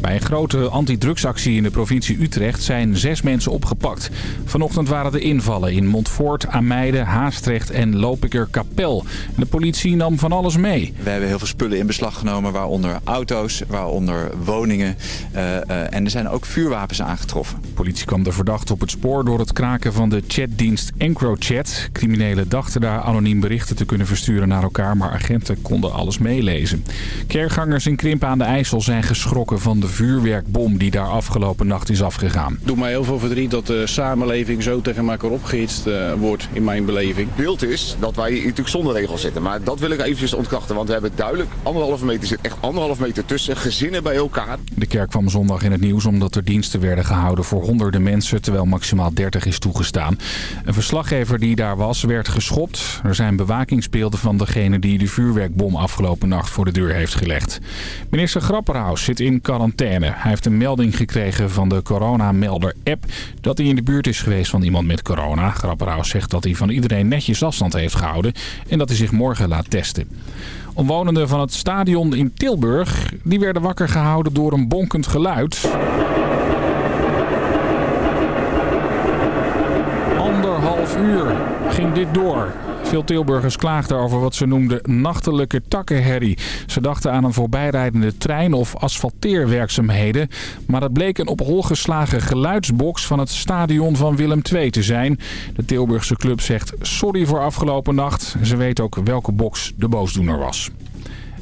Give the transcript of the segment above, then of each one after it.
Bij een grote antidrugsactie in de provincie Utrecht zijn zes mensen opgepakt. Vanochtend waren de invallen in Montfort, Ameide, Haastrecht en Lopiker Kapel. De politie nam van alles mee. We hebben heel veel spullen in beslag genomen, waaronder auto's, waaronder woningen. Uh, uh, en er zijn ook vuurwapens aangetroffen. De politie kwam de verdachte op het spoor door het kraken van de chatdienst EncroChat. Criminelen dachten daar anoniem berichten te kunnen versturen naar elkaar, maar agenten konden alles meelezen. Kerkgangers in Krimpen aan de IJssel zijn geschrokken van de vuurwerkbom die daar afgelopen nacht is afgegaan. Het doet mij heel veel verdriet dat de samenleving zo tegen elkaar opgehitst uh, wordt in mijn beleving. Het beeld is dat wij hier natuurlijk zonder regels zitten. Maar dat wil ik eventjes ontkrachten. Want we hebben duidelijk anderhalve meter zit echt anderhalve meter tussen gezinnen bij elkaar. De kerk kwam zondag in het nieuws omdat er diensten werden gehouden voor honderden mensen. Terwijl maximaal 30 is toegestaan. Een verslaggever die daar was werd geschopt. Er zijn bewakingsbeelden van degene die de vuurwerkbom afgelopen nacht voor de deur heeft gelegd. Minister Grapperhaus zit in quarantaine. Hij heeft een melding gekregen van de coronamelder-app dat hij in de buurt is geweest van iemand met corona. Grapperhaus zegt dat hij van iedereen netjes afstand heeft gehouden en dat hij zich morgen laat testen. Omwonenden van het stadion in Tilburg die werden wakker gehouden door een bonkend geluid. Anderhalf uur ging dit door. Veel Tilburgers klaagden over wat ze noemden nachtelijke takkenherrie. Ze dachten aan een voorbijrijdende trein of asfalteerwerkzaamheden. Maar het bleek een op hol geslagen geluidsbox van het stadion van Willem II te zijn. De Tilburgse club zegt sorry voor afgelopen nacht. Ze weet ook welke box de boosdoener was.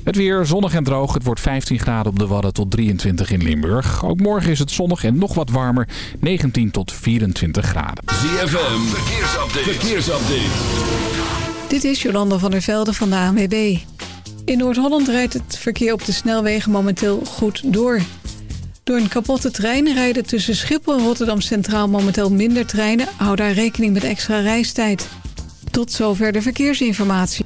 Het weer zonnig en droog. Het wordt 15 graden op de Wadden tot 23 in Limburg. Ook morgen is het zonnig en nog wat warmer. 19 tot 24 graden. ZFM, verkeersupdate. verkeersupdate. Dit is Jolanda van der Velde van de ANWB. In Noord-Holland rijdt het verkeer op de snelwegen momenteel goed door. Door een kapotte trein rijden tussen Schiphol en Rotterdam Centraal momenteel minder treinen. Hou daar rekening met extra reistijd. Tot zover de verkeersinformatie.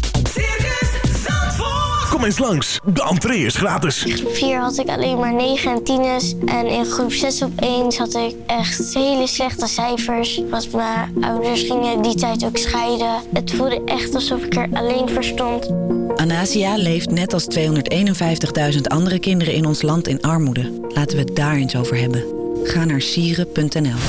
Kom eens langs, de entree is gratis. In groep 4 had ik alleen maar 9 en 10's. En in groep 6 op 1 had ik echt hele slechte cijfers. Want mijn ouders gingen die tijd ook scheiden. Het voelde echt alsof ik er alleen voor stond. Anasia leeft net als 251.000 andere kinderen in ons land in armoede. Laten we het daar eens over hebben. Ga naar sieren.nl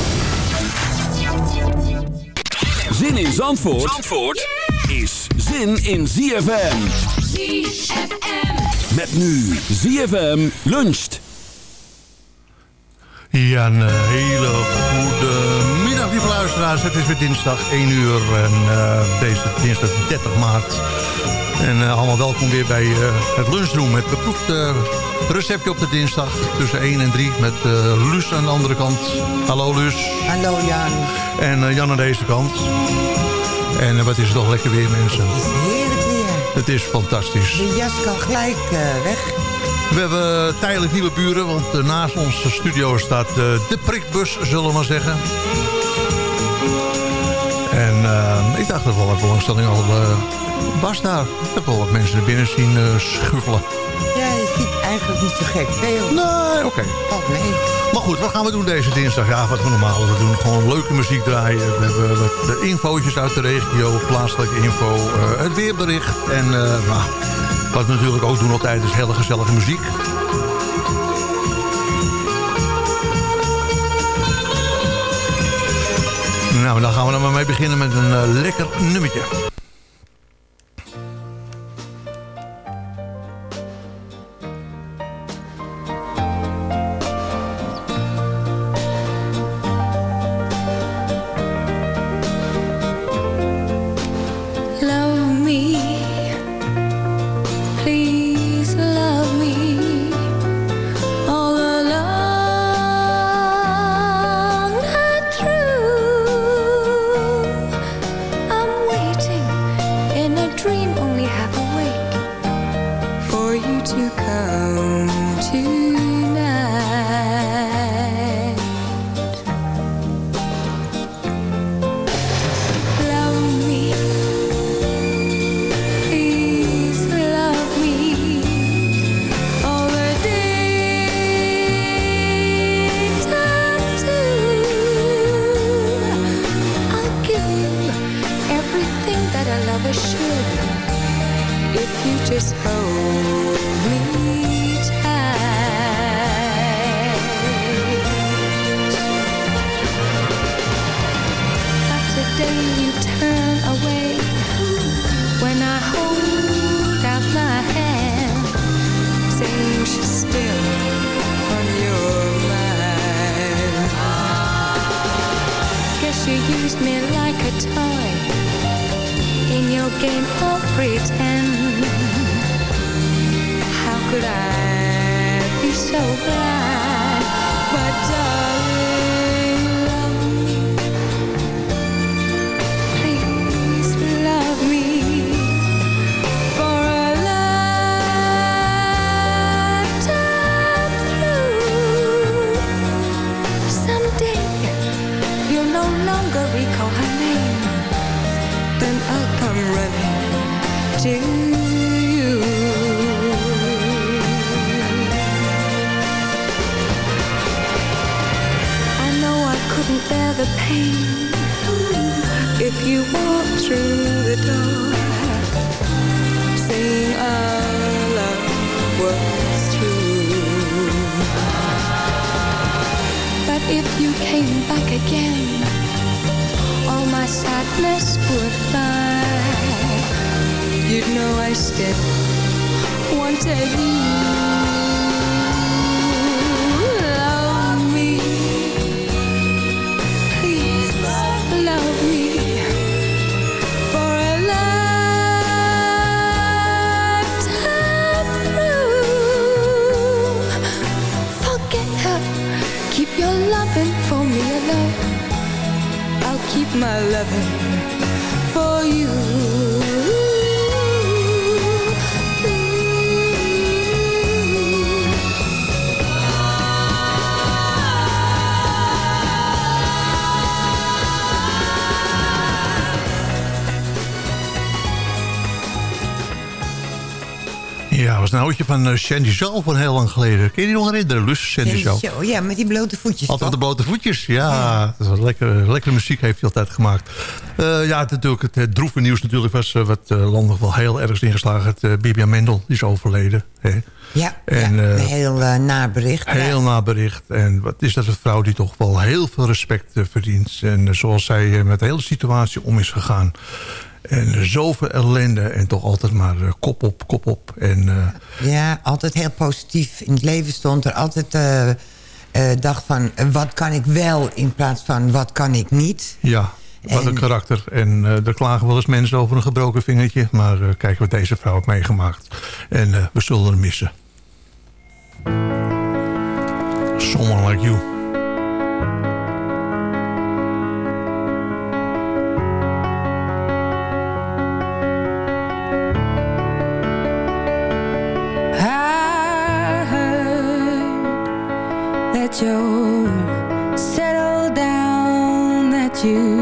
Zin in Zandvoort, Zandvoort is zin in ZFM. ZFM. Met nu ZFM luncht. Ja, een hele goede middag, lieve luisteraars. Het is weer dinsdag 1 uur en uh, deze dinsdag 30 maart. En uh, allemaal welkom weer bij uh, het lunchroom. Het beproefde receptje op de dinsdag tussen 1 en 3 met Luus aan de andere kant. Hallo Luus. Hallo Jan. En Jan aan deze kant. En wat is het toch lekker weer mensen. Het is heerlijk weer. Het is fantastisch. De jas kan gelijk uh, weg. We hebben tijdelijk nieuwe buren, want uh, naast onze studio staat uh, de prikbus, zullen we maar zeggen. En ik dacht dat wel wat belangstelling al was daar. Ik heb wel wat mensen er binnen zien schuffelen. Eigenlijk niet zo gek veel. Nee, oké. Valt mee. Maar goed, wat gaan we doen deze dinsdag? Ja, wat we normaal we doen. Gewoon leuke muziek draaien. We hebben wat de infootjes uit de regio, plaatselijke info, eh, het weerbericht. En eh, nou, wat we natuurlijk ook doen altijd is hele gezellige muziek. Nou, dan gaan we er maar mee beginnen met een eh, lekker nummertje. The pain if you walked through the door saying our love was through. But if you came back again, all my sadness would fly. You'd know I still wanted you. For me alone. I'll keep my loving for you. Was een oudje van uh, Sandy Shaw van heel lang geleden. Kun je die nog herinneren, Lus? Sandy Shaw. Ja, met die blote voetjes Altijd de blote voetjes, ja. Dat was lekkere, lekkere muziek heeft hij altijd gemaakt. Eh, ja, natuurlijk, het, het droeve nieuws natuurlijk was uh, wat uh, landelijk wel heel erg ingeslagen. Het, Bibian Mendel is overleden. Hè. Ja, en, ja, een heel nabericht. Heel ja. nabericht. En wat is dat een vrouw die toch wel heel veel respect verdient. En zoals zij met de hele situatie om is gegaan. En zoveel ellende en toch altijd maar uh, kop op, kop op. En, uh, ja, altijd heel positief in het leven stond er. Altijd uh, dacht van, wat kan ik wel in plaats van wat kan ik niet. Ja, wat en, een karakter. En er klagen wel eens mensen over een gebroken vingertje. Maar kijk wat deze vrouw heeft meegemaakt. En we zullen hem missen. Someone like you. You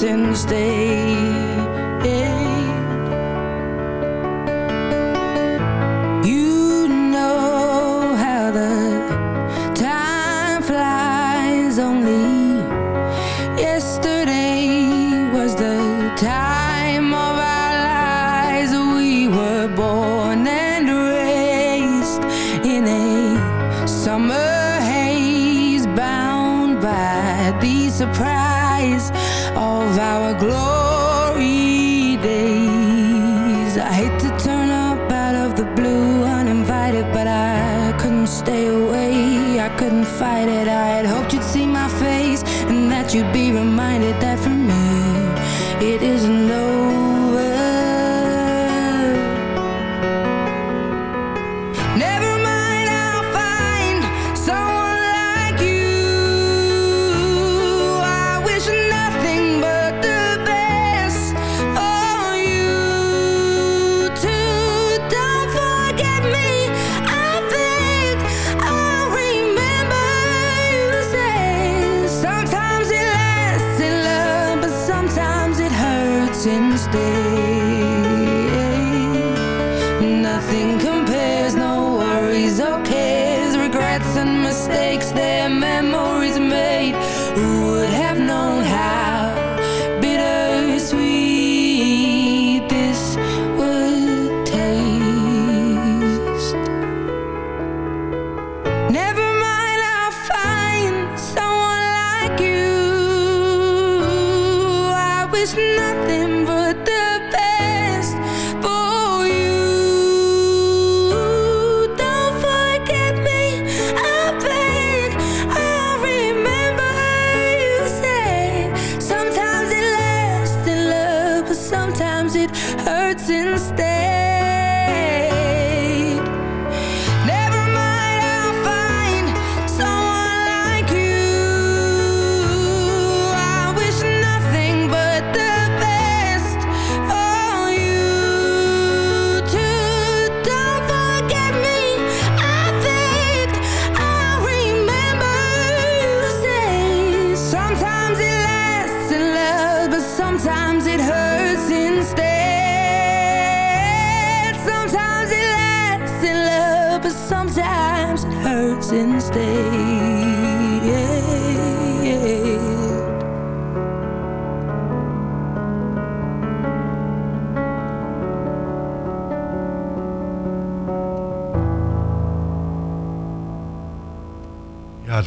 since day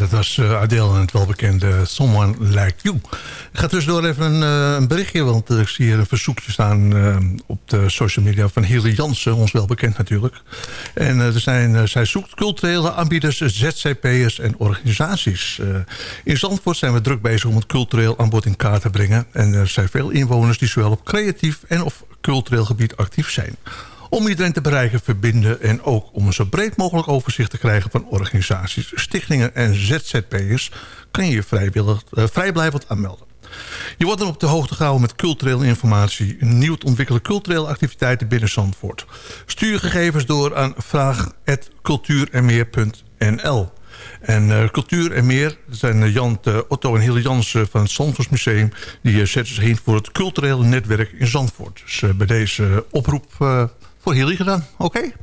dat was eh, Adele en het welbekende Someone Like You. Ik ga tussendoor even een, eh, een berichtje, want ik zie hier een verzoekje staan eh, op de social media van Hilde Jansen, ons welbekend natuurlijk. En er zijn, zij zoekt culturele aanbieders, ZZP'ers en organisaties. in Zandvoort zijn we druk bezig om het cultureel aanbod in kaart te brengen. En er zijn veel inwoners die zowel op creatief en of cultureel gebied actief zijn. Om iedereen te bereiken, verbinden en ook om een zo breed mogelijk overzicht te krijgen van organisaties, stichtingen en ZZP'ers kan je je uh, vrijblijvend aanmelden. Je wordt dan op de hoogte gehouden met culturele informatie, nieuw te ontwikkelen culturele activiteiten binnen Zandvoort. Stuur gegevens door aan vraag.cultuurenmeer.nl En uh, cultuur en meer. Zijn Jan, Otto en Hille Jansen van het Zandvoortsmuseum. Die zetten zich heen voor het culturele netwerk in Zandvoort. Dus bij deze oproep voor Hilly gedaan. Oké? Okay?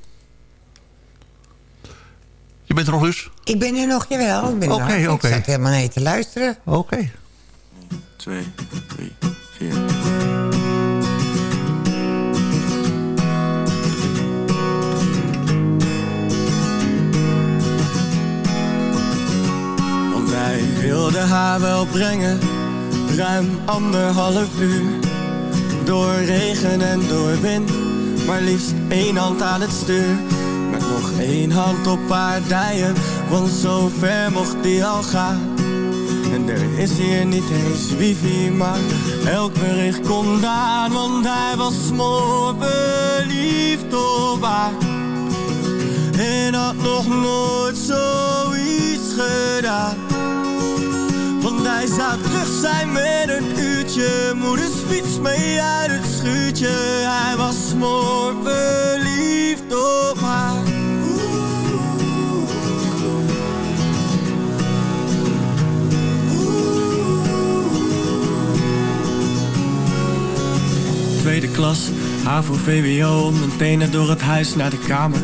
Je bent er nog dus? Ik ben er nog, jawel. Ik ben okay, er Ik zat helemaal niet te luisteren. Oké. Okay. 2, 3, 4. Want wij wilden haar wel brengen, ruim anderhalf uur. Door regen en door wind, maar liefst één hand aan het stuur met nog één hand op haar dijen, want zo ver mocht die al gaan. En er is hier niet eens wifi, maar elk bericht komt aan, want hij was smoor verliefd op haar. En had nog nooit zoiets gedaan. Hij zou terug zijn met een uurtje, moeders fiets mee uit het schuurtje. Hij was smoor verliefd op haar. tweede klas, HAVO, VWO, meteen door het huis naar de kamer.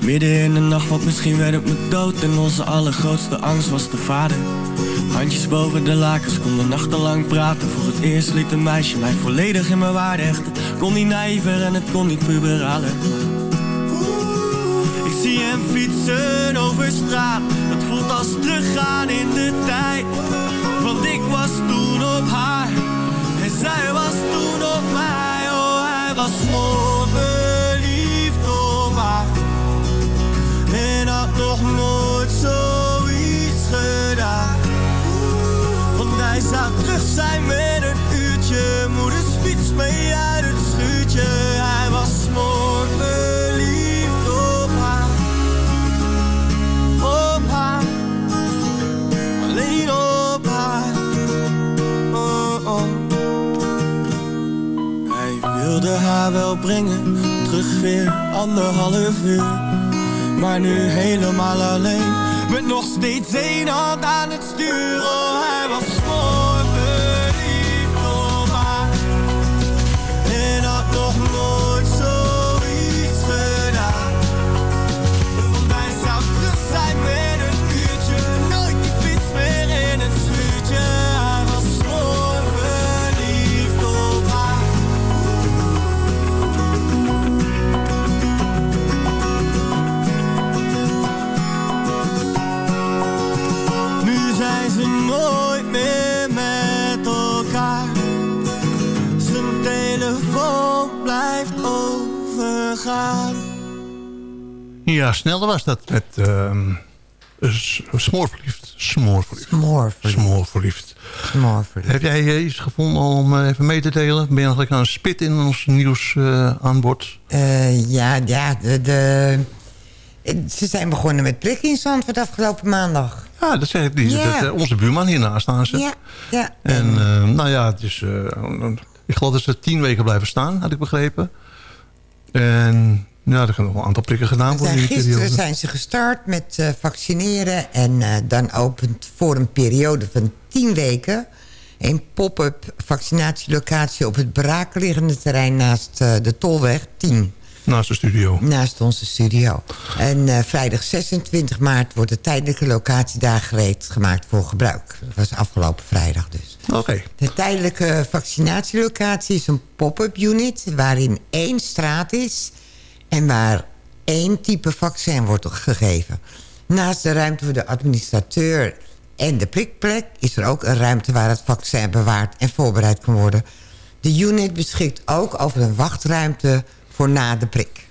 Midden in de nacht, want misschien werd het me dood En onze allergrootste angst was de vader Handjes boven de lakens, konden nachtenlang praten. Voor het eerst liet een meisje mij volledig in mijn waarde hechten. Kon niet naïver en het kon niet puberaler Ik zie hem fietsen over straat. Het voelt als teruggaan in de tijd. Want ik was toen op haar. En zij was toen op mij. Oh, hij was verliefd brengen. Terug weer anderhalf uur. Maar nu helemaal alleen. Met nog steeds één hand aan het stuur. Oh, hij was Ja, sneller was dat met uh, smoorverliefd. Smoorverliefd. Smoorverliefd. Smoorverliefd. Smoorverliefd. Heb jij eh, iets gevonden om eh, even mee te delen? Ben je eigenlijk aan een spit in ons nieuws uh, aan boord? Uh, ja, ja de, de, ze zijn begonnen met prikken in Zandvoort afgelopen maandag. Ja, dat zeg ik. Ja. Dat, onze buurman hiernaast staan ze. Ja, ja. En uh, nou ja, het is, ik geloof dat ze tien weken blijven staan, had ik begrepen. En ja, er gaan nog een aantal prikken gedaan worden. Zijn, gisteren zijn ze gestart met uh, vaccineren. En uh, dan opent voor een periode van 10 weken... een pop-up vaccinatielocatie op het braakliggende terrein... naast uh, de Tolweg 10. Naast de studio. Naast onze studio. En vrijdag 26 maart wordt de tijdelijke locatie daar gereed gemaakt voor gebruik. Dat was afgelopen vrijdag dus. Oké. Okay. De tijdelijke vaccinatielocatie is een pop-up unit... waarin één straat is en waar één type vaccin wordt gegeven. Naast de ruimte voor de administrateur en de prikplek... is er ook een ruimte waar het vaccin bewaard en voorbereid kan worden. De unit beschikt ook over een wachtruimte voor na de prik.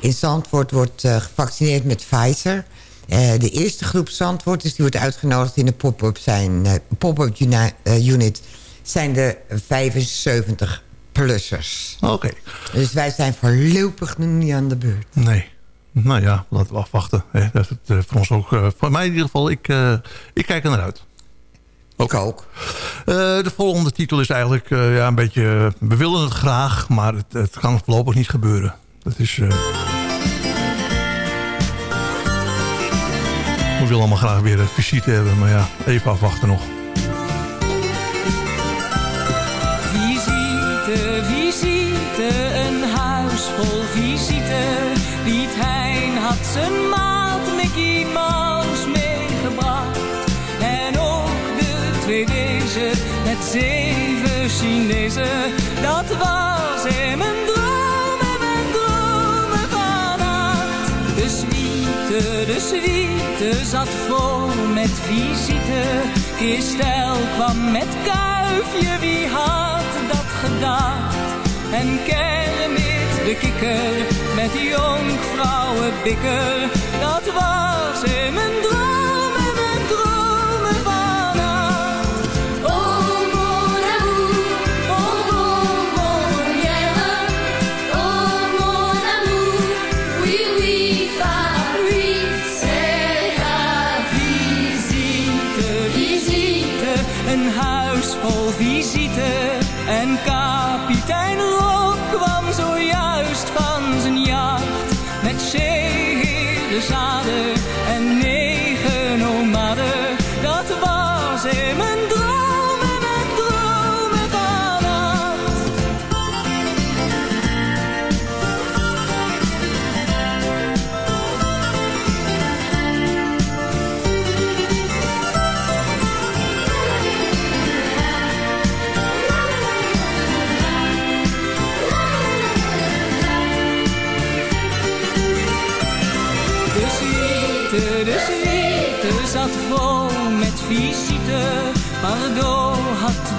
In Zandvoort wordt uh, gevaccineerd met Pfizer. Uh, de eerste groep Zandvoorters die wordt uitgenodigd in de pop-up uh, pop unit... zijn de 75 plussers. Oké. Okay. Dus wij zijn voorlopig nog niet aan de beurt. Nee. Nou ja, laten we afwachten. Dat is het, voor ons ook. Voor mij in ieder geval, ik, uh, ik kijk er naar uit. Ook. Ik ook. Uh, de volgende titel is eigenlijk uh, ja, een beetje... We willen het graag, maar het, het kan voorlopig niet gebeuren. Dat is... wil allemaal graag weer een visite hebben. Maar ja, even afwachten nog. Vol visite. Piet Hein had zijn maat Mickey Mouse meegebracht. En ook de twee wezen met zeven Chinezen. Dat was in mijn droom en mijn dromen vannacht. De suite, de suite zat vol met visite. Christel kwam met kuifje, wie had dat gedacht? En Kermit de kikker met jonkvrouwenbikker. Dat was in mijn droom en mijn dromen vannacht. Oh mon amour, oh mon mon Oh mon amour, oui oui Paris, c'est la visite, visite, een huis vol visite. wish I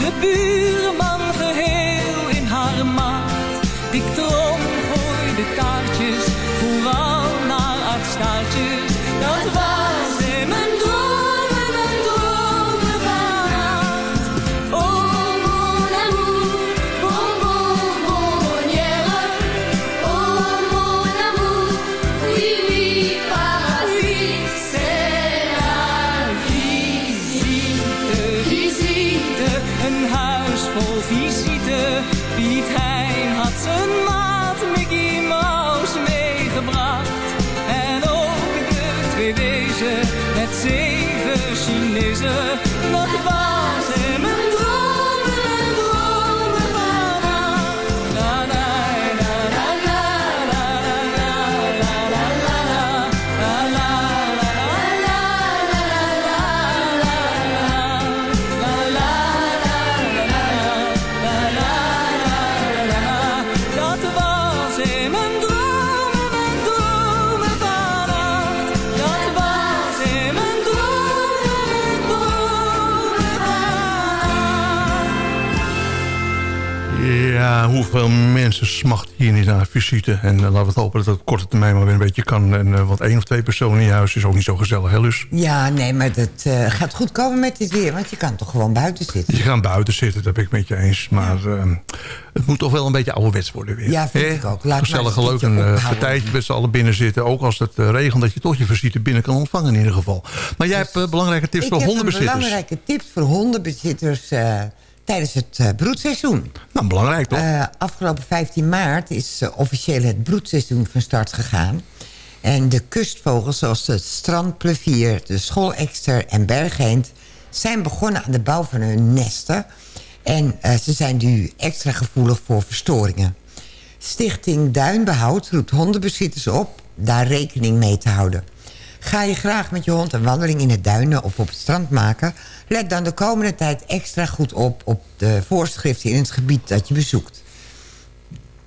De visite. En eh, laten we hopen dat het op korte termijn maar weer een beetje kan. En, eh, want één of twee personen in je huis is ook niet zo gezellig, hè Lus? Ja, nee, maar dat eh, gaat goed komen met dit weer. Want je kan toch gewoon buiten zitten. Je gaat buiten zitten, dat ben ik met je eens. Maar eh, het moet toch wel een beetje ouderwets worden weer. Ja, vind ik ook. Laat Gezellig leuk een partijtje met z'n allen binnen zitten. Ook als het regent, dat je toch je visite binnen kan ontvangen in ieder geval. Maar jij hebt eh, belangrijke tips Ik voor heb een hondenbezitters. belangrijke tips voor hondenbezitters tijdens het eh, broedseizoen. Nou, belangrijk toch? Eh, afgelopen 15 maart is eh, officieel het broedseizoen van start gegaan. En de kustvogels zoals de strandplevier, de schoolekster en bergeend... zijn begonnen aan de bouw van hun nesten. En ze zijn nu extra gevoelig voor verstoringen. Stichting Duinbehoud roept hondenbezitters op daar rekening mee te houden. Ga je graag met je hond een wandeling in het duinen of op het strand maken... let dan de komende tijd extra goed op op de voorschriften in het gebied dat je bezoekt.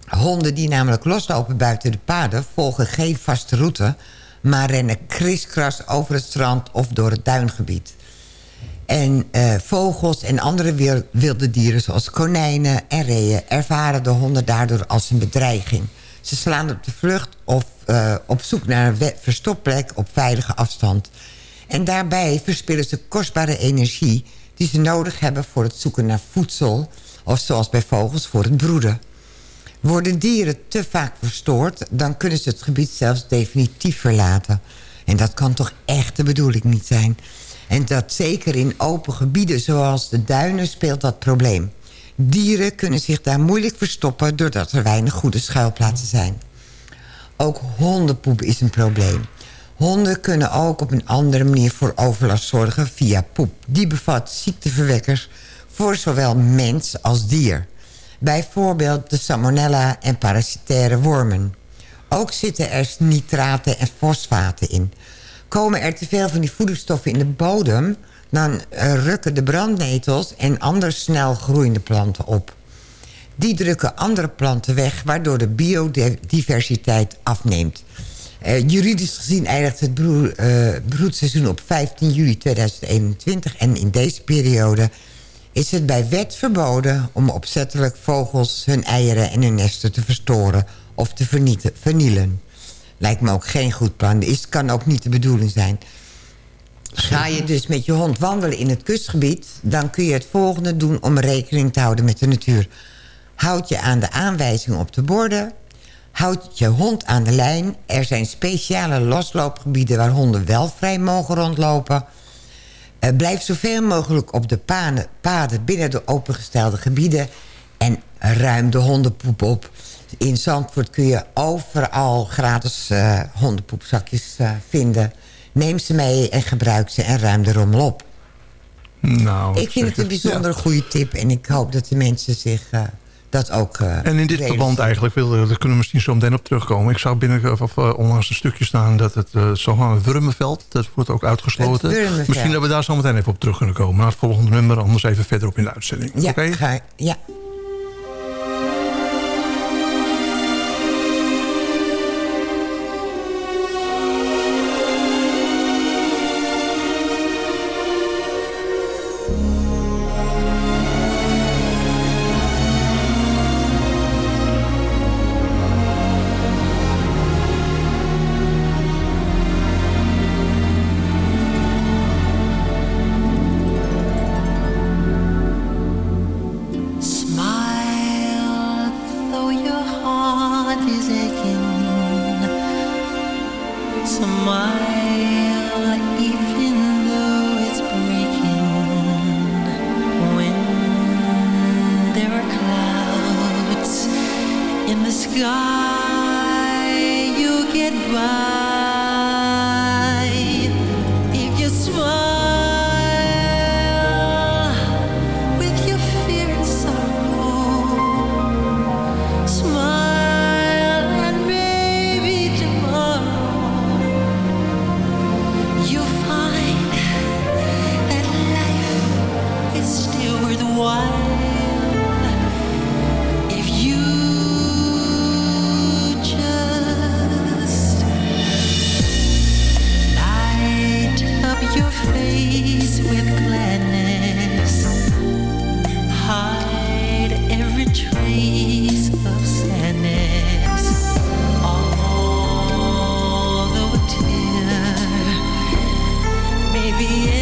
Honden die namelijk loslopen buiten de paden volgen geen vaste route... maar rennen kriskras over het strand of door het duingebied. En eh, vogels en andere wil- wilde dieren zoals konijnen en reeën... ervaren de honden daardoor als een bedreiging. Ze slaan op de vlucht of eh, op zoek naar een verstopplek op veilige afstand. En daarbij verspillen ze kostbare energie... die ze nodig hebben voor het zoeken naar voedsel... of zoals bij vogels voor het broeden. Worden dieren te vaak verstoord... dan kunnen ze het gebied zelfs definitief verlaten. En dat kan toch echt de bedoeling niet zijn. En dat zeker in open gebieden zoals de duinen speelt dat probleem. Dieren kunnen zich daar moeilijk verstoppen... doordat er weinig goede schuilplaatsen zijn. Ook hondenpoep is een probleem. Honden kunnen ook op een andere manier voor overlast zorgen via poep. Die bevat ziekteverwekkers voor zowel mens als dier. Bijvoorbeeld de salmonella en parasitaire wormen. Ook zitten er nitraten en fosfaten in. Komen er te veel van die voedingsstoffen in de bodem... dan eh, rukken de brandnetels en andere snel groeiende planten op. Die drukken andere planten weg... waardoor de biodiversiteit afneemt. Uh, juridisch gezien eindigt het uh, broedseizoen op 15 juli 2021... en in deze periode is het bij wet verboden... om opzettelijk vogels hun eieren en hun nesten te verstoren of te vernielen. Lijkt me ook geen goed plan. Het kan ook niet de bedoeling zijn. Ga je dus met je hond wandelen in het kustgebied... dan kun je het volgende doen om rekening te houden met de natuur. Houd je aan de aanwijzingen op de borden... Houd je hond aan de lijn. Er zijn speciale losloopgebieden waar honden wel vrij mogen rondlopen. Uh, blijf zoveel mogelijk op de paden, binnen de opengestelde gebieden. En ruim de hondenpoep op. In Zandvoort kun je overal gratis uh, hondenpoepzakjes uh, vinden. Neem ze mee en gebruik ze en ruim de rommel op. Nou, ik vind het een bijzonder goede tip. En ik hoop dat de mensen zich uh, dat ook En in dit verband eigenlijk, wil, daar kunnen we misschien zo meteen op terugkomen. Ik zou binnen of, onlangs een stukje staan dat het uh, zogenaamde Wurmenveld... dat wordt ook uitgesloten. Misschien dat we daar zo meteen even op terug kunnen komen. Naar het volgende nummer, anders even verderop in de uitzending. Ja, okay? ga, ja. baby.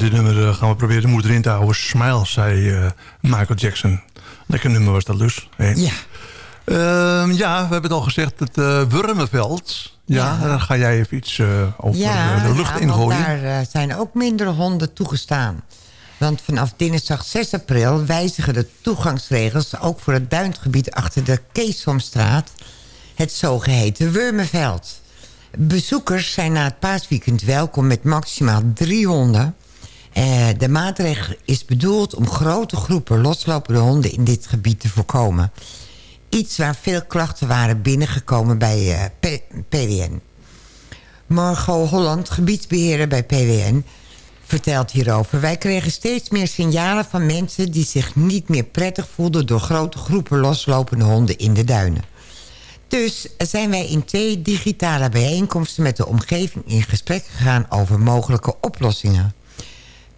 Met dit nummer eh, gaan we proberen de moeder in te houden. Smile, zei eh, Michael Jackson. Lekker nummer was dat dus. Ja. Ehm, ja, we hebben het al gezegd, het eh Wurmenveld. Ja, Ja. daar ga jij even iets eh, over ja, de lucht ja, ingooien. want daar eh, zijn ook minder honden toegestaan. Want vanaf dinsdag 6 april wijzigen de toegangsregels... ook voor het duingebied achter de Keesomstraat... het zogeheten Wurmenveld. Bezoekers zijn na het paasweekend welkom met maximaal drie honden. Eh, de maatregel is bedoeld om grote groepen loslopende honden... in dit gebied te voorkomen. Iets waar veel klachten waren binnengekomen bij eh, P- PWN. Margot Holland, gebiedsbeheerder bij PWN, vertelt hierover. Wij kregen steeds meer signalen van mensen die zich niet meer prettig voelden... door grote groepen loslopende honden in de duinen. Dus zijn wij in twee digitale bijeenkomsten met de omgeving in gesprek gegaan over mogelijke oplossingen.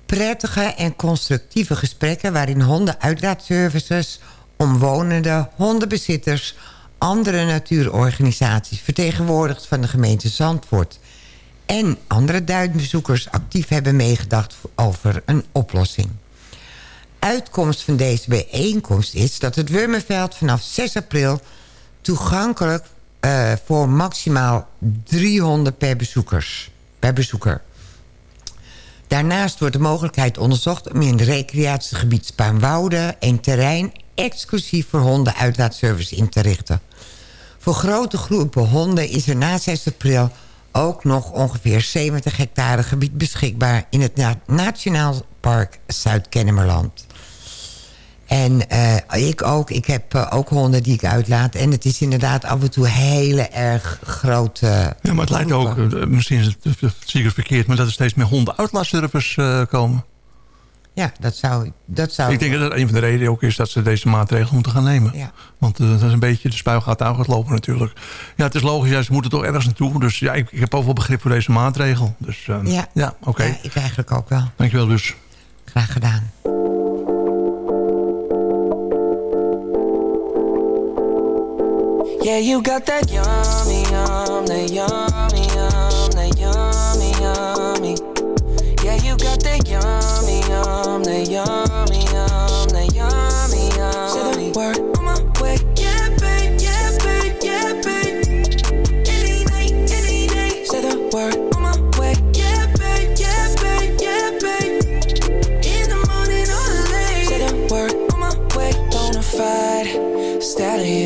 Prettige en constructieve gesprekken waarin hondenuitlaatservices, omwonenden, hondenbezitters, andere natuurorganisaties, vertegenwoordigd van de gemeente Zandvoort en andere duinbezoekers actief hebben meegedacht over een oplossing. Uitkomst van deze bijeenkomst is dat het Wurmenveld vanaf 6 april toegankelijk eh, voor maximaal 300 per, bezoekers, per bezoeker. Daarnaast wordt de mogelijkheid onderzocht om in het recreatiegebied Spaanwouden... een terrein exclusief voor hondenuitlaatservice in te richten. Voor grote groepen honden is er na 6 april ook nog ongeveer 70 hectare gebied beschikbaar... in het Na- Nationaal Park Zuid-Kennemerland. En eh, ik ook. Ik heb eh, ook honden die ik uitlaat. En het is inderdaad af en toe hele erg grote... Ja, maar het lijkt ook, eh, misschien is het, zie ik het verkeerd... maar dat er steeds meer hondenuitlaatservice komen. Ja, dat zou... Dat zou Ik denk dat dat een van de redenen ook is dat ze deze maatregelen moeten gaan nemen. Ja. Want dat is een beetje de spuig gaat uit lopen natuurlijk. Ja, het is logisch, ja, ze moeten toch ergens naartoe. Dus ja, ik, ik heb wel begrip voor deze maatregel. Dus Ja, ja oké. ja, ik eigenlijk ook wel. Dankjewel dus. Graag gedaan. Yeah, you got that yummy, yum, that yummy, yum, that yummy, yummy. Yeah, you got that yummy, yum, that yummy, yum, that yummy, yummy. Say the word on my way. Yeah, babe, yeah, babe, yeah, babe. Any night, any day. Say the word stallion.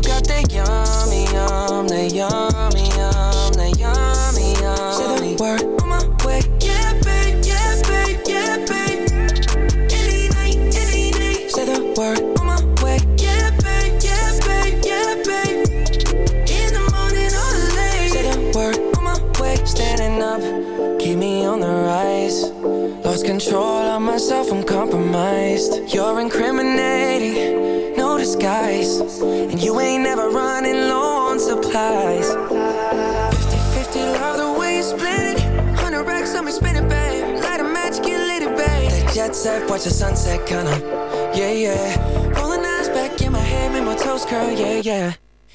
You got that yummy, yum, that yummy, yum, that yummy, yum. Say the word on my way. Yeah, babe, yeah, babe, yeah, babe. Any night, any day. Say the word on my way. Yeah, babe, yeah, babe, yeah, babe. In the morning or late. Say the word on my way. Standing up, keep me on the rise. Lost control of myself, I'm compromised. You're incriminating, disguise. And you ain't never running low on supplies. 50-50, love the way you split it. 100 racks on me, spin it, babe. Light a match, get lit, it, babe. That jet set, watch the sunset, kinda. Yeah, yeah. Rolling eyes back in my head, make my toes curl, yeah, yeah.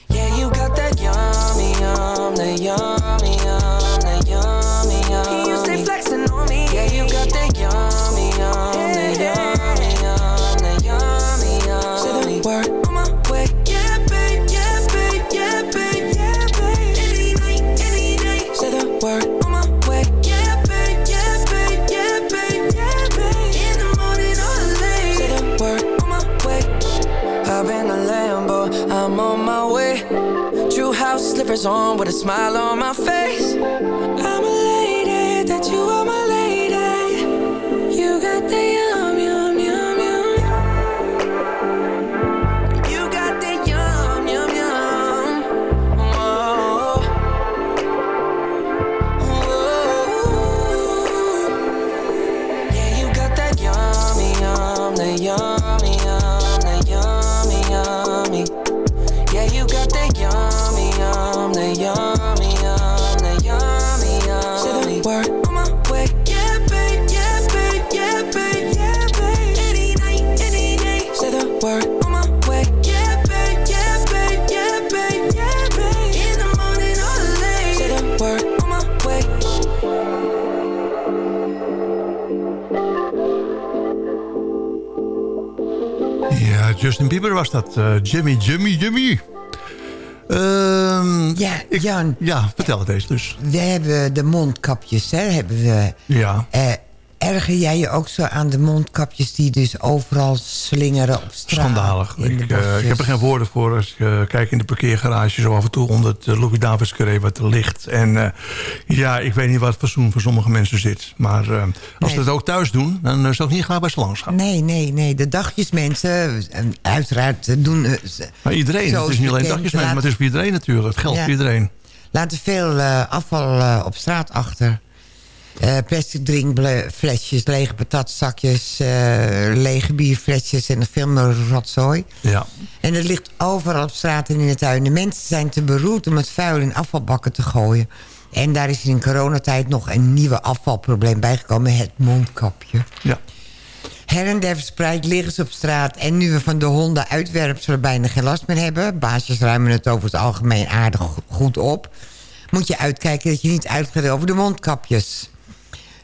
Yeah, you got that yummy, yum, that yummy, yum, that yummy, yum. You stay flexing on me. Yeah, you got that yummy, yum, slippers on with a smile on my face. Justin Bieber was dat. Eh, Jimmy, Jimmy, Jimmy. Ehm, ja, Jan. Ja, vertel het eens dus. We hebben de mondkapjes, hè, hebben we. Ja. Uh, erger jij je ook zo aan de mondkapjes die dus overal slingeren op straat? Schandalig. Ik, uh, ik, heb er geen woorden voor als ik uh, kijk in de parkeergarage zo af en toe onder het Louis Davids carré wat er ligt. En uh, ja, ik weet niet wat fatsoen voor sommige mensen zit. Maar als nee. ze het ook thuis doen, dan zou ik niet graag bij ze langs gaan. Nee, nee, nee. De dagjesmensen, uiteraard doen... maar iedereen, het is niet alleen dagjesmensen, maar het is voor iedereen natuurlijk. Het geldt ja. voor iedereen. Laten veel afval op straat achter. Uh, plastic drinkflesjes, lege patatzakjes, uh, lege bierflesjes en nog veel meer rotzooi. Ja. En het ligt overal op straat en in de tuin. De mensen zijn te beroerd om het vuil in afvalbakken te gooien. En daar is in coronatijd nog een nieuwe afvalprobleem bijgekomen. Het mondkapje. Ja. Her en der verspreid liggen ze op straat. En nu we van de honden uitwerpselen bijna geen last meer hebben... baasjes ruimen het over het algemeen aardig goed op... moet je uitkijken dat je niet uitgaat over de mondkapjes.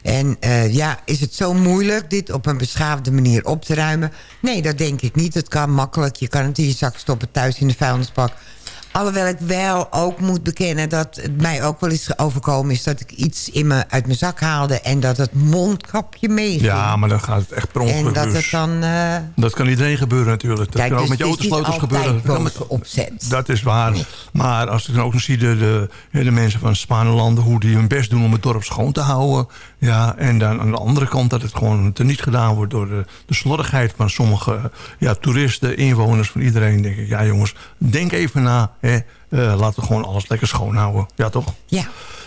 En uh, ja, is het zo moeilijk dit op een beschaafde manier op te ruimen? Nee, dat denk ik niet. Het kan makkelijk. Je kan het in je zak stoppen thuis in de vuilnisbak. Alhoewel ik wel ook moet bekennen dat het mij ook wel eens overkomen is... dat ik iets in me, uit mijn zak haalde en dat het mondkapje meeging. Ja, maar dan gaat het echt per ongeluk. En dat dus. het dan... Uh... Dat kan iedereen gebeuren natuurlijk. Dat Kijk, kan ook dus met je autosleutels gebeuren. Dat met opzet. Dat is waar. Maar als ik dan ook nog zie de, de, de mensen van Spanelanden... hoe die hun best doen om het dorp schoon te houden. Ja, en dan aan de andere kant dat het gewoon teniet gedaan wordt... door de, de slordigheid van sommige ja, toeristen, inwoners van iedereen. denk ik, ja jongens, denk even na... Uh, laten we gewoon alles lekker schoon houden. Ja, toch? Ja.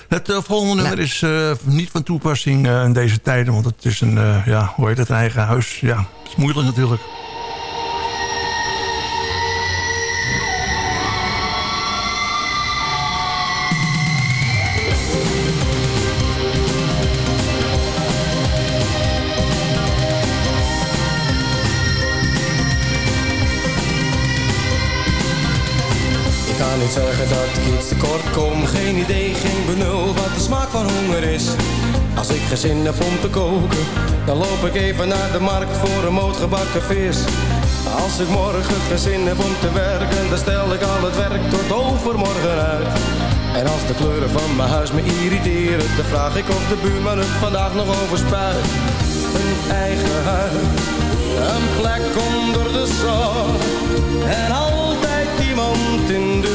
Het uh, volgende nummer is uh, niet van toepassing in deze tijden. Want het is een, ja, hoe heet het, eigen huis. Ja, het is moeilijk natuurlijk. Als ik geen zin heb om te koken Dan loop ik even naar de markt voor een moot gebakken vis. Als ik morgen geen zin heb om te werken Dan stel ik al het werk tot overmorgen uit. En als de kleuren van mijn huis me irriteren Dan vraag ik of de buurman het vandaag nog overspuit. Een eigen huis Een plek onder de zon. En altijd iemand in de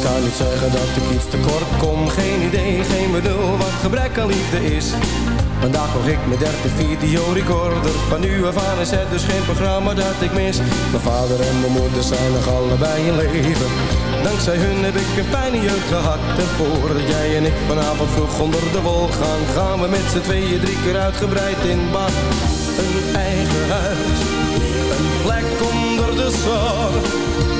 Ik kan niet zeggen dat ik iets tekort kom, geen idee, geen bedoel wat gebrek aan liefde is. Vandaag kocht ik mijn derde videorecorder. Van nu af aan is het dus geen programma dat ik mis. Mijn vader en mijn moeder zijn nog allebei in leven. Dankzij hun heb ik een fijne jeugd gehad. En voordat jij en ik vanavond vroeg onder de wol gaan Gaan we met z'n tweeën drie keer uitgebreid in bad. Een eigen huis Een plek onder de zon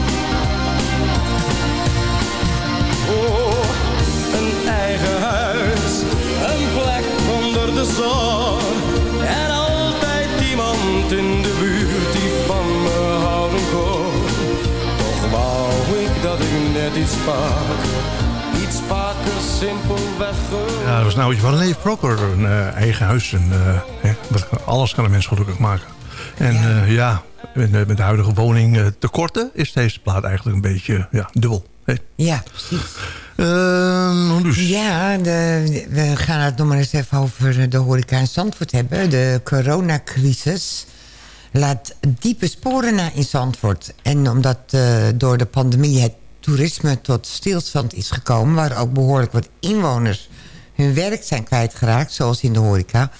Eigen huis, een plek onder de zon. En altijd iemand in de buurt die van me houden kon. Toch wou ik dat ik net iets vaker, iets vaker simpelweg Ja, dat was nou iets van Leef Proper. Een eh, eigen huis. En, eh, hè, alles kan een mens gelukkig maken. En ja, ja met, de- met de huidige woning eh, tekorten is deze plaat eigenlijk een beetje ja, dubbel. Hè? Ja, precies. Ehm, dus. Ja, we gaan het nog maar eens even over de horeca in Zandvoort hebben. De coronacrisis laat diepe sporen na in Zandvoort. En omdat eh, door de pandemie het toerisme tot stilstand is gekomen... waar ook behoorlijk wat inwoners hun werk zijn kwijtgeraakt... zoals in de horeca...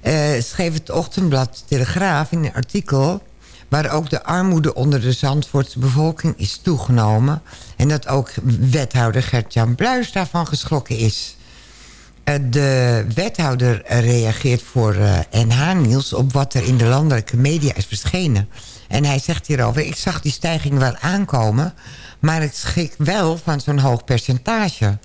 eh, schreef het Ochtendblad Telegraaf in een artikel... waar ook de armoede onder de Zandvoortse bevolking is toegenomen... en dat ook wethouder Gert-Jan Bluis daarvan geschrokken is... Eh, De wethouder reageert voor eh, NH Niels op wat er in de landelijke media is verschenen. En hij zegt hierover, ik zag die stijging wel aankomen... maar ik schrik wel van zo'n hoog percentage.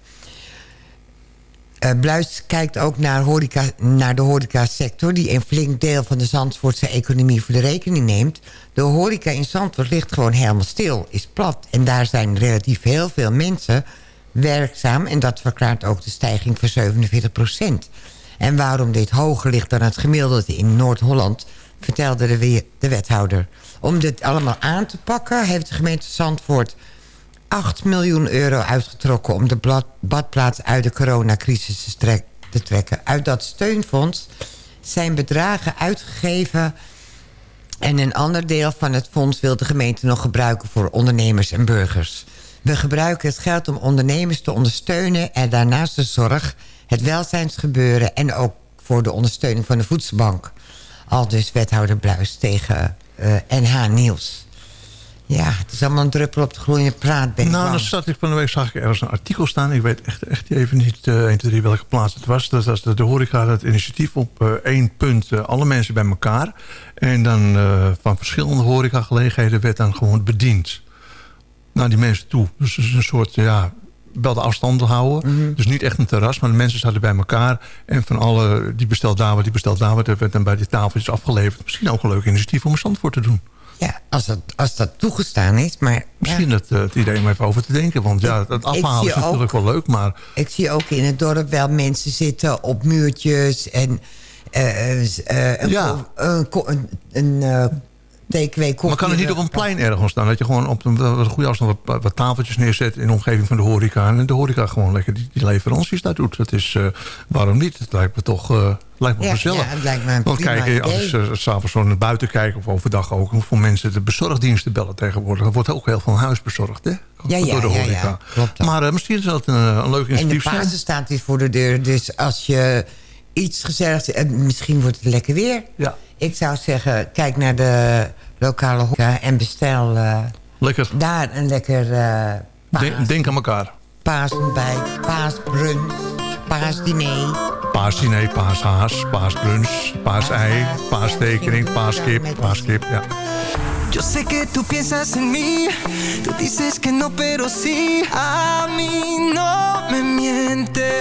Eh, Bluis kijkt ook naar, horeca, naar de horecasector... die een flink deel van de Zandvoortse economie voor de rekening neemt. De horeca in Zandvoort ligt gewoon helemaal stil, is plat. En daar zijn relatief heel veel mensen werkzaam. En dat verklaart ook de stijging van 47 procent. En waarom dit hoger ligt dan het gemiddelde in Noord-Holland... vertelde de, de wethouder. Om dit allemaal aan te pakken heeft de gemeente Zandvoort... 8 miljoen euro uitgetrokken om de badplaats uit de coronacrisis te, trekken. Uit dat steunfonds zijn bedragen uitgegeven... en een ander deel van het fonds wil de gemeente nog gebruiken voor ondernemers en burgers. We gebruiken het geld om ondernemers te ondersteunen... en daarnaast de zorg, het welzijnsgebeuren... en ook voor de ondersteuning van de voedselbank. Al dus wethouder Bluis tegen eh, NH Nieuws. Ja, het is allemaal een druppel op de gloeiende ik Nou, dan zat ik van de week zag ik ergens een artikel staan. Ik weet echt, echt even niet eh 1, 2, 3 welke plaats het was. Dat was de, de horeca dat initiatief op eh, één punt. eh, alle mensen bij elkaar. En dan eh, van verschillende horecagelegenheden werd dan gewoon bediend. Naar die mensen toe. Dus is een soort, ja, wel de afstand houden. Dus niet echt een terras, maar de mensen zaten bij elkaar. En van alle, die bestelt daar wat, die bestelt daar wat. Dat werd dan bij die tafeltjes afgeleverd. Misschien ook een leuk initiatief om een stand voor te doen. Ja, als dat, als dat toegestaan is. Maar Misschien eh, het idee om even over te denken. Want ja, het afhalen is natuurlijk wel leuk, maar... ik zie ook in het dorp wel mensen zitten op muurtjes en eh, eh, een, Ja. een, een. Maar kan het niet op een plein ergens staan? Dat je gewoon op een goede afstand wat, wat tafeltjes neerzet in de omgeving van de horeca. En de horeca gewoon lekker die, die leveranties daar doet. Dat is, waarom niet? Het lijkt me toch uh, lijkt me Ja, gezellig. ja, het lijkt me een Want prima kijk, als je uh, s'avonds zo naar buiten kijkt of overdag ook... hoeveel mensen de bezorgdiensten bellen tegenwoordig. Er wordt ook heel veel huis bezorgd, hè? Ja, ja, Door de horeca. ja, klopt maar uh, misschien is dat een, een leuk En de initiatief. Pasen staat hier voor de deur. Dus als je iets gezelligs... eh, Misschien wordt het lekker weer. Ja. Ik zou zeggen, kijk naar de lokale horeca en bestel eh, Lekker. daar een lekker eh paas, Denk, denk aan elkaar. paasontbijt, paasbrunch, paasdiner. Paasdiner, paashaas, paasbrunch, paasei, paastekening, paaskip, paaskip, ja. Yo sé que tú piensas en mí, tú dices que no, pero sí, a mí no me miente.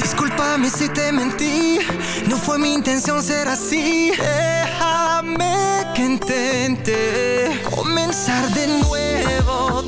Discúlpame si te mentí, no fue mi intención ser así. Déjame que intente comenzar de nuevo.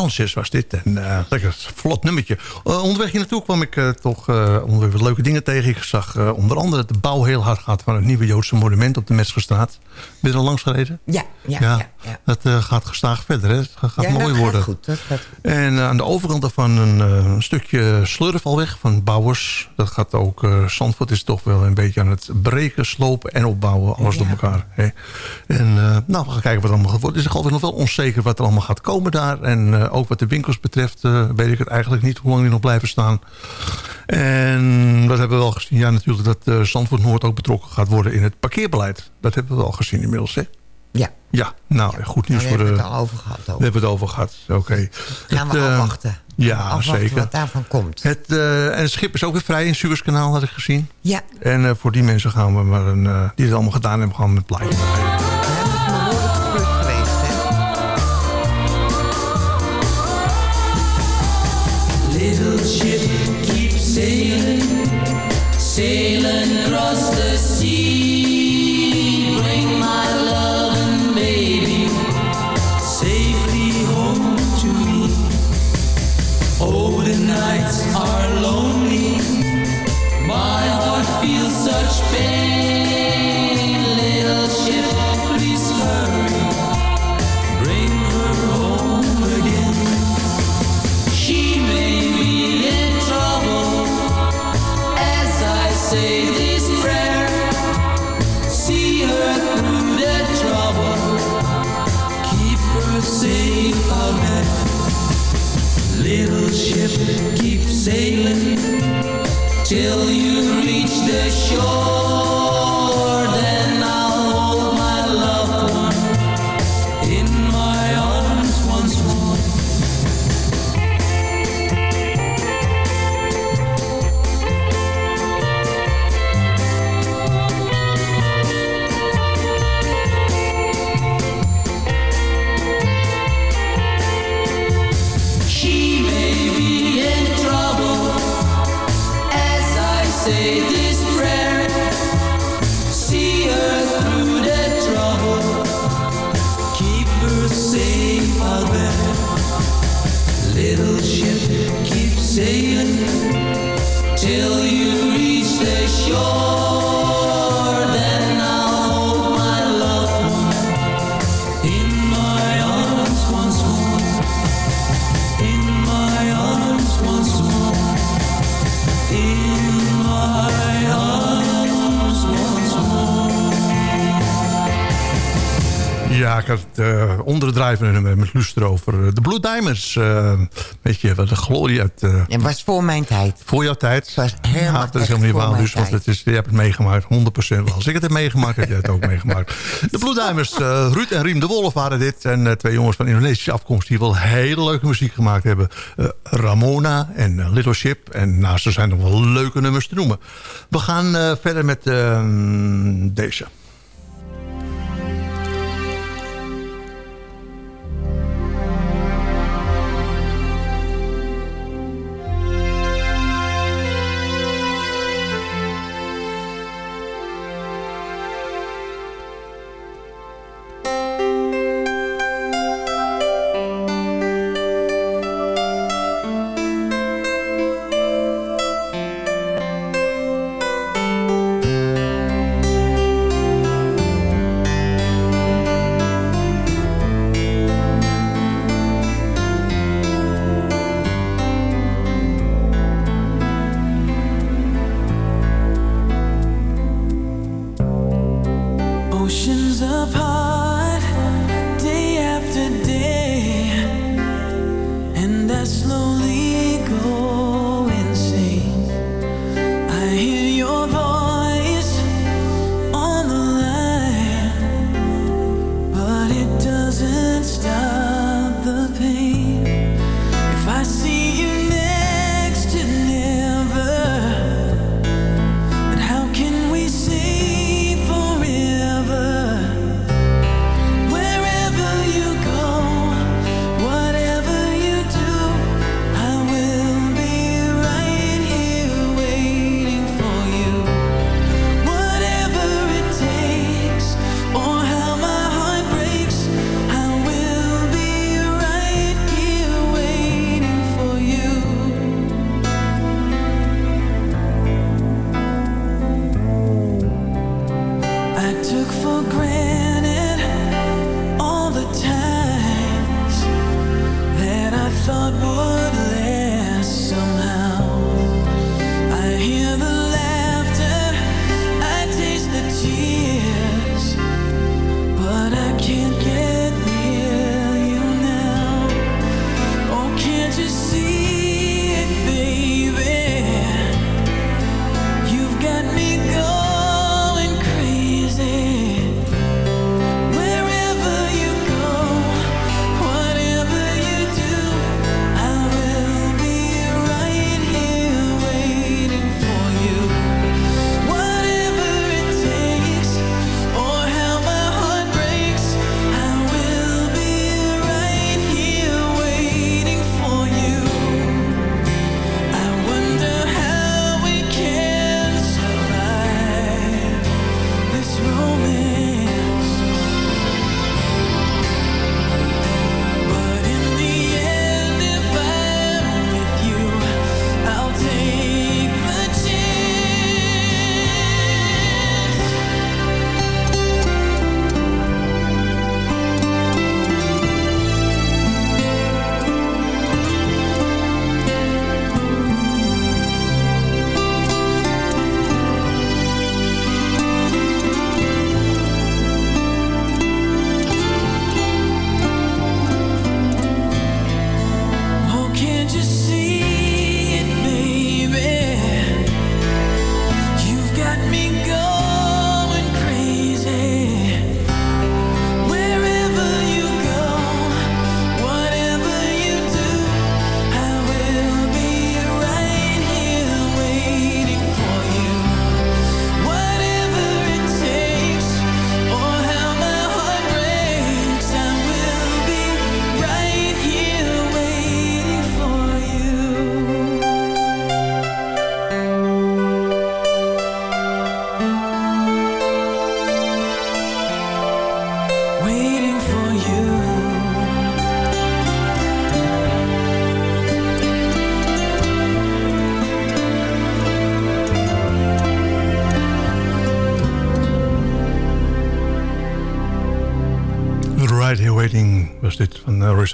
Sanchez was dit. En eh, lekker vlot nummertje. Uh, onderweg hier naartoe kwam ik uh, toch uh, onderweg wat leuke dingen tegen. Ik zag onder andere dat de bouw heel hard gaat... van het nieuwe Joodse monument op de Metzgerstraat. Ben je er al langs gereden? Ja, ja, ja. ja, ja. Dat gaat gestaag verder. Hè? Het gaat, ja, mooi dat worden. Gaat goed, dat gaat goed. En aan de overkant daarvan een, stukje slurfalweg van bouwers. Dat gaat ook... Zandvoort is toch wel een beetje aan het breken, slopen en opbouwen. Alles door elkaar. Hè? En nou, we gaan kijken wat er allemaal gaat worden. Het is altijd nog wel onzeker wat er allemaal gaat komen daar. En uh, ook wat de winkels betreft uh, weet ik het eigenlijk niet hoe lang die nog blijven staan. En dat hebben we wel gezien. Ja, natuurlijk dat uh, Zandvoort Noord ook betrokken gaat worden in het parkeerbeleid. Dat hebben we wel gezien inmiddels, hè? Ja. Ja, nou, ja. goed nieuws nou, voor de... We hebben het al over gehad. Ook. We hebben het over gehad, oké. Okay. Gaan we afwachten. Ja, afwachten zeker. wat daarvan komt. Het, en het schip is ook weer vrij in Suezkanaal, had ik gezien. Ja. En voor die mensen gaan we maar een... die het allemaal gedaan hebben, gaan we met pleiten. Ja, ik had het uh, onderdrijvende nummer met Luster over uh, de Blue Diamonds. Uh, weet je, wat de glorie uit... Het was voor mijn tijd. Voor jouw tijd? Het was helemaal ja, dat is helemaal niet waar, dus, want het is, je hebt het meegemaakt, 100% wel. Als ik het heb meegemaakt, heb jij het ook meegemaakt. De Blue Diamonds, Ruud en Riem de Wolf waren dit. En twee jongens van Indonesische afkomst die wel hele leuke muziek gemaakt hebben. Ramona en Little Ship. En naast er zijn nog wel leuke nummers te noemen. We gaan verder met ehm, deze.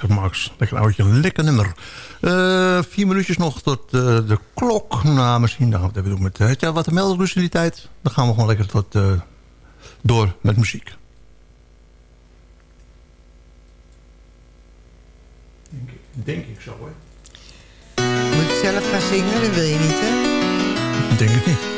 Richard Marx. Lekker oudje, lekker nummer. Eh, vier minuutjes nog tot eh, de klok. Nou, misschien dan gaan we het even doen met... Heb jij wat te melden, Rus, in die tijd? Dan gaan we gewoon lekker tot, eh, door met muziek. Denk ik, denk ik zo, hè? Moet ik zelf gaan zingen? Dat wil je niet, hè? Ik denk het niet.